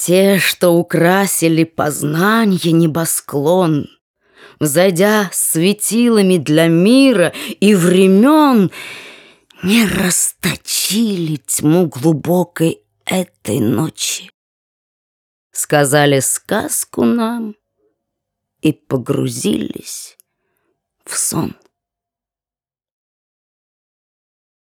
Те, что украсили познанье небосклон, Взойдя светилами для мира и времен, Не расточили тьму глубокой этой ночи. Сказали сказку нам и погрузились в сон.